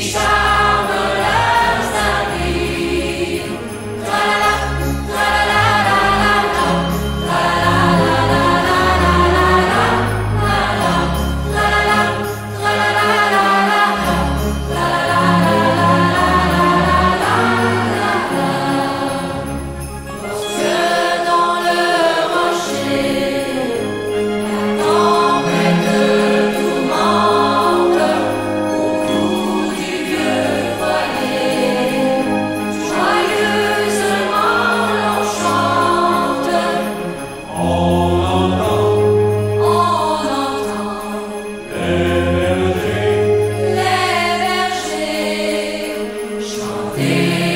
Isha. Yeah.